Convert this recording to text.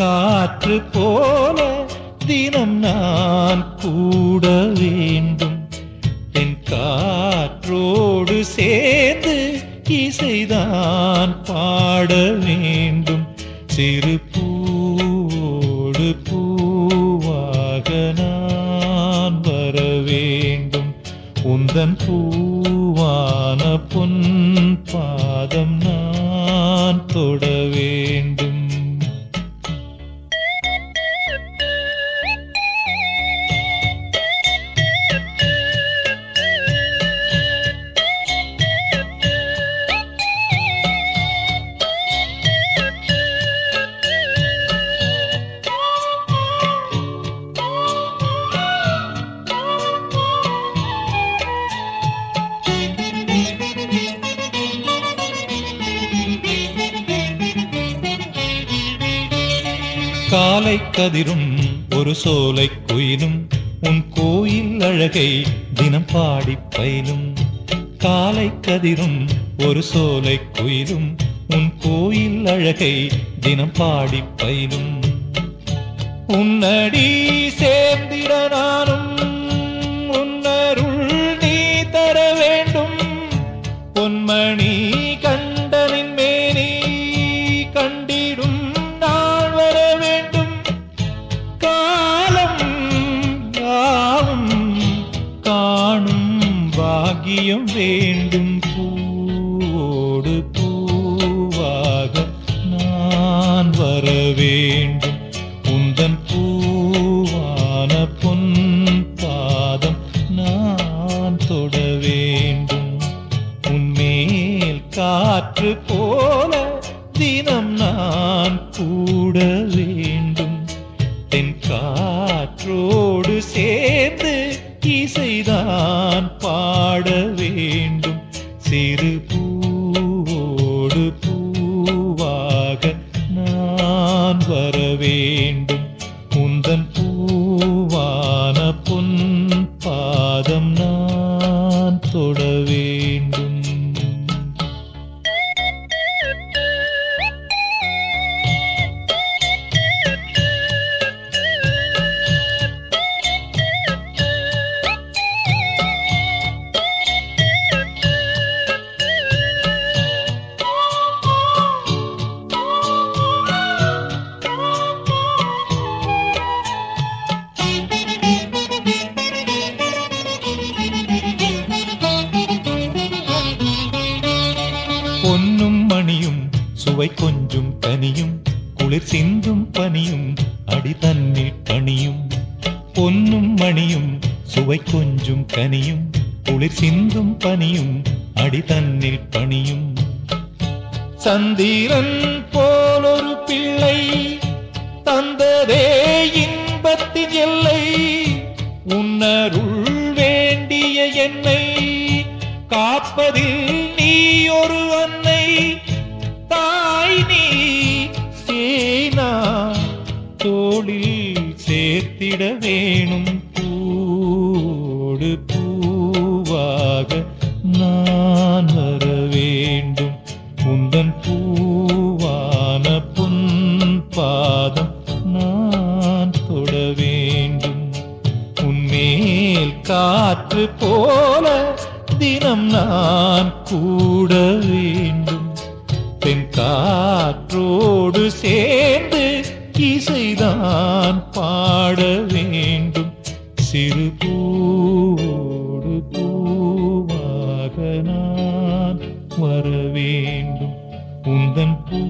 காற்று போல தினம் நான் கூட வேண்டும். என் காற்றோடு சேர்ந்து இசைதான் பாட வேண்டும். சிறு பூவோடு பூவாக நான் வர வேண்டும். உந்தன் பூவான பொன் பாதம் நான் தொட வேண்டும். காலை கதிரும் ஒரு சோலை குயிலும் உன் கோயில் அழகை தினம் பாடி பயிலும். காலை கதிரும் ஒரு சோலை குயிலும் உன் கோயில் அழகை தினம் பாடி பயிலும். உன்னடி சேர்ந்திரு பாகியம் வேண்டும். பூவோடு பூவாக நான் வர வேண்டும். உந்தன் பூவான பொன் பாதம் நான் தொட வேண்டும். உன்மேல் காற்று போல தினம் நான் கூட வேண்டும். தென் காற்றோ இசைதான் பாட வேண்டும். சிறு பூவோடு பூவாக நான் வர வேண்டும். மணியும் சுவை கொஞ்சும் கனியும் குளிர் சிந்தும் பனியும் அடி தண்ணீர் பணியும் பொன்னும் மணியும் சுவை கொஞ்சும் கனியும் குளிர் சிந்தும் பனியும் அடி தண்ணீர் பணியும் சந்திரன் போலொரு பிள்ளை தந்ததே இன்பத்தின் எல்லை. உன்னருள் வேண்டிய என்னை காப்பதில் நீ ஒரு அன்னை. சேர்த்திட வேணும். பூடு பூவாக நான் வர வேண்டும். உந்தன் பூவான பொன் பாதம் நான் தொட வேண்டும். உன்மேல் காற்று போல தினம் நான் கூட வேண்டும். பெண் காற்றோடு சேர்ந்து தான் பாட வேண்டும். சிறு பூடு பூவாக நான் வர வேண்டும். உந்தன் பூ